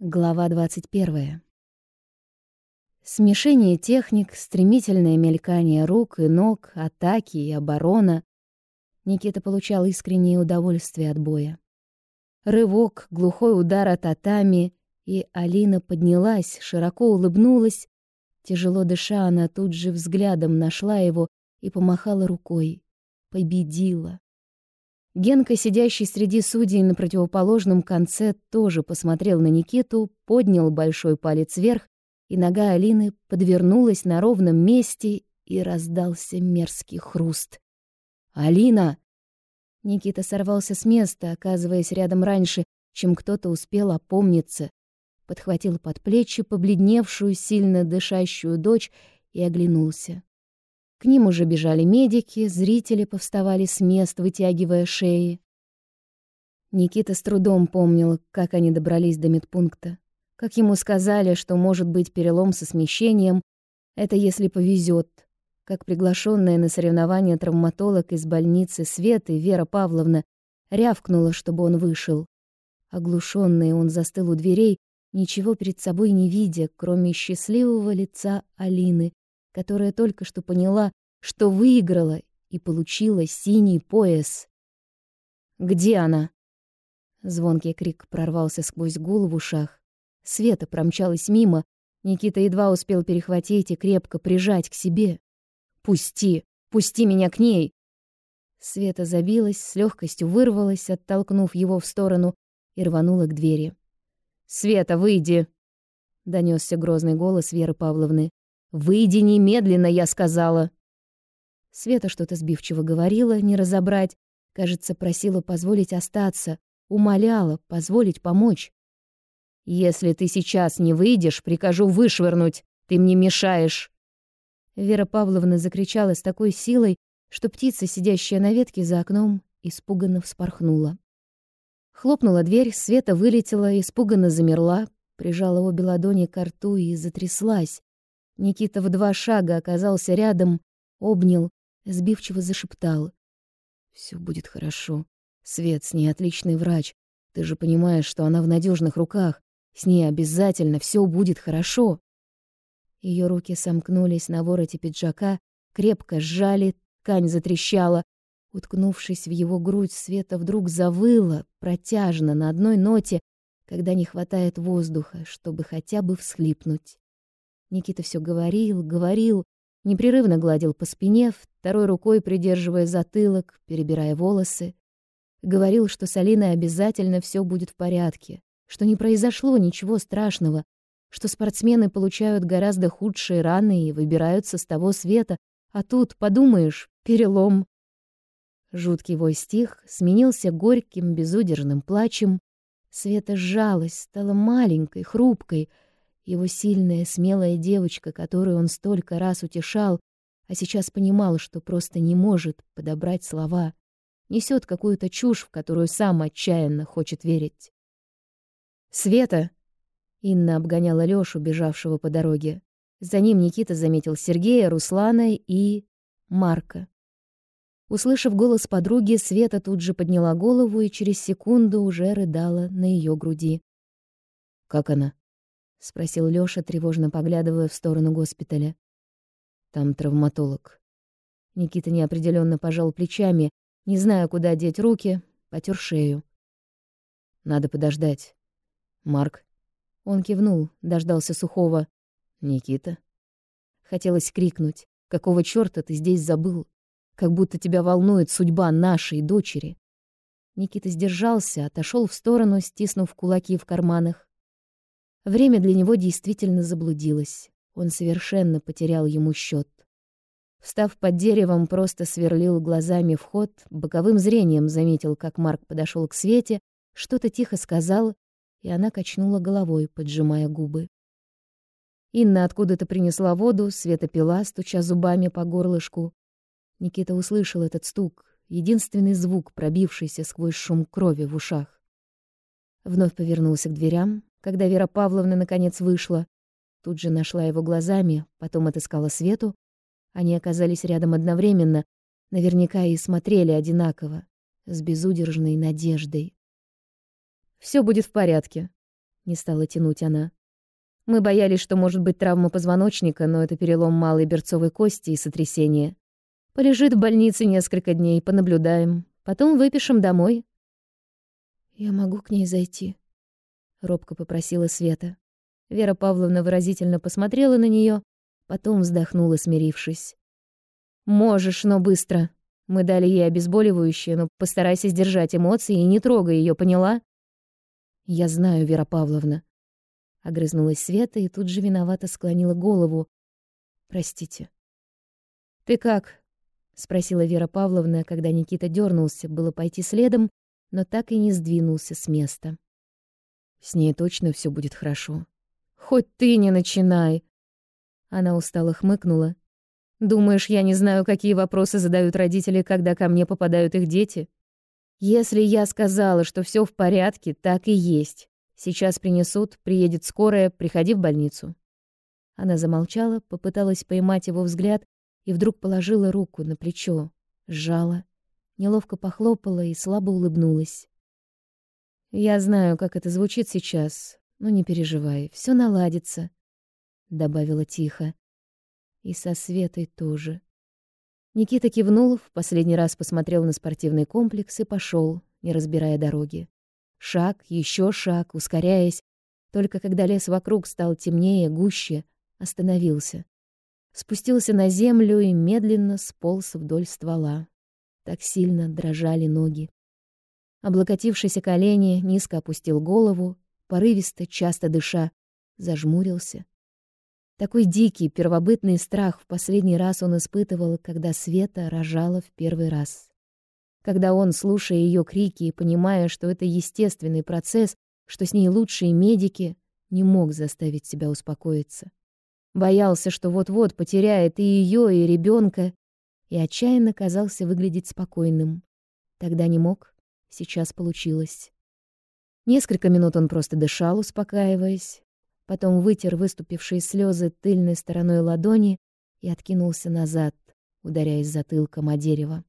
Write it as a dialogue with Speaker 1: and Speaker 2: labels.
Speaker 1: Глава 21. Смешение техник, стремительное мелькание рук и ног, атаки и оборона. Никита получал искреннее удовольствие от боя. Рывок, глухой удар от татами, и Алина поднялась, широко улыбнулась. Тяжело дыша, она тут же взглядом нашла его и помахала рукой. Победила. Генка, сидящий среди судей на противоположном конце, тоже посмотрел на Никиту, поднял большой палец вверх, и нога Алины подвернулась на ровном месте, и раздался мерзкий хруст. «Алина!» Никита сорвался с места, оказываясь рядом раньше, чем кто-то успел опомниться. Подхватил под плечи побледневшую, сильно дышащую дочь и оглянулся. К ним уже бежали медики, зрители повставали с мест, вытягивая шеи. Никита с трудом помнил, как они добрались до медпункта. Как ему сказали, что может быть перелом со смещением, это если повезет. Как приглашенная на соревнования травматолог из больницы Светы Вера Павловна рявкнула, чтобы он вышел. Оглушенный он застыл у дверей, ничего перед собой не видя, кроме счастливого лица Алины, которая только что поняла, что выиграла и получила синий пояс. «Где она?» Звонкий крик прорвался сквозь гул в ушах. Света промчалась мимо. Никита едва успел перехватить и крепко прижать к себе. «Пусти! Пусти меня к ней!» Света забилась, с легкостью вырвалась, оттолкнув его в сторону, и рванула к двери. «Света, выйди!» — донесся грозный голос Веры Павловны. «Выйди немедленно, я сказала!» Света что-то сбивчиво говорила, не разобрать. Кажется, просила позволить остаться, умоляла позволить помочь. «Если ты сейчас не выйдешь, прикажу вышвырнуть. Ты мне мешаешь!» Вера Павловна закричала с такой силой, что птица, сидящая на ветке за окном, испуганно вспорхнула. Хлопнула дверь, Света вылетела, испуганно замерла, прижала обе ладони к рту и затряслась. Никита в два шага оказался рядом, обнял, сбивчиво зашептал. «Все будет хорошо. Свет с ней отличный врач. Ты же понимаешь, что она в надежных руках. С ней обязательно все будет хорошо». Ее руки сомкнулись на вороте пиджака, крепко сжали, ткань затрещала. Уткнувшись в его грудь, Света вдруг завыла, протяжно, на одной ноте, когда не хватает воздуха, чтобы хотя бы всхлипнуть. Никита все говорил, говорил, непрерывно гладил по спине, второй рукой придерживая затылок, перебирая волосы. Говорил, что с Алиной обязательно все будет в порядке, что не произошло ничего страшного, что спортсмены получают гораздо худшие раны и выбираются с того света, а тут, подумаешь, перелом. Жуткий вой стих сменился горьким, безудержным плачем. Света сжалась, стала маленькой, хрупкой, его сильная, смелая девочка, которую он столько раз утешал, а сейчас понимал, что просто не может подобрать слова, несет какую-то чушь, в которую сам отчаянно хочет верить. «Света!» Инна обгоняла Лёшу, бежавшего по дороге. За ним Никита заметил Сергея, Руслана и... Марка. Услышав голос подруги, Света тут же подняла голову и через секунду уже рыдала на ее груди. «Как она?» — спросил Лёша, тревожно поглядывая в сторону госпиталя. «Там травматолог». Никита неопределенно пожал плечами, не зная, куда деть руки, потер шею. «Надо подождать. Марк». Он кивнул, дождался сухого. «Никита». Хотелось крикнуть. «Какого чёрта ты здесь забыл? Как будто тебя волнует судьба нашей дочери». Никита сдержался, отошел в сторону, стиснув кулаки в карманах. Время для него действительно заблудилось. Он совершенно потерял ему счет. Встав под деревом, просто сверлил глазами вход, боковым зрением заметил, как Марк подошел к Свете, что-то тихо сказал, и она качнула головой, поджимая губы. Инна откуда-то принесла воду, Света пила, стуча зубами по горлышку. Никита услышал этот стук, единственный звук, пробившийся сквозь шум крови в ушах. Вновь повернулся к дверям, когда Вера Павловна наконец вышла, тут же нашла его глазами, потом отыскала Свету. Они оказались рядом одновременно, наверняка и смотрели одинаково, с безудержной надеждой. Все будет в порядке», — не стала тянуть она. Мы боялись, что может быть травма позвоночника, но это перелом малой берцовой кости и сотрясение. Полежит в больнице несколько дней, понаблюдаем. Потом выпишем домой. «Я могу к ней зайти?» — робко попросила Света. Вера Павловна выразительно посмотрела на нее, потом вздохнула, смирившись. «Можешь, но быстро. Мы дали ей обезболивающее, но постарайся сдержать эмоции и не трогай ее, поняла?» «Я знаю, Вера Павловна», Огрызнулась Света и тут же виновато склонила голову. Простите. Ты как? спросила Вера Павловна, когда Никита дернулся, было пойти следом, но так и не сдвинулся с места. С ней точно все будет хорошо. Хоть ты не начинай. Она устало хмыкнула. Думаешь, я не знаю, какие вопросы задают родители, когда ко мне попадают их дети? Если я сказала, что все в порядке, так и есть. Сейчас принесут, приедет скорая, приходи в больницу. Она замолчала, попыталась поймать его взгляд и вдруг положила руку на плечо, сжала, неловко похлопала и слабо улыбнулась. Я знаю, как это звучит сейчас, но не переживай, все наладится, добавила тихо. И со Светой тоже. Никита кивнул, в последний раз посмотрел на спортивный комплекс и пошел, не разбирая дороги. Шаг, еще шаг, ускоряясь. Только когда лес вокруг стал темнее, гуще, остановился. Спустился на землю и медленно сполз вдоль ствола. Так сильно дрожали ноги. Облокотившись о колени, низко опустил голову, порывисто, часто дыша, зажмурился. Такой дикий, первобытный страх в последний раз он испытывал, когда Света рожала в первый раз когда он, слушая ее крики и понимая, что это естественный процесс, что с ней лучшие медики, не мог заставить себя успокоиться. Боялся, что вот-вот потеряет и ее, и ребенка, и отчаянно казался выглядеть спокойным. Тогда не мог, сейчас получилось. Несколько минут он просто дышал, успокаиваясь, потом вытер выступившие слезы тыльной стороной ладони и откинулся назад, ударяясь затылком о дерево.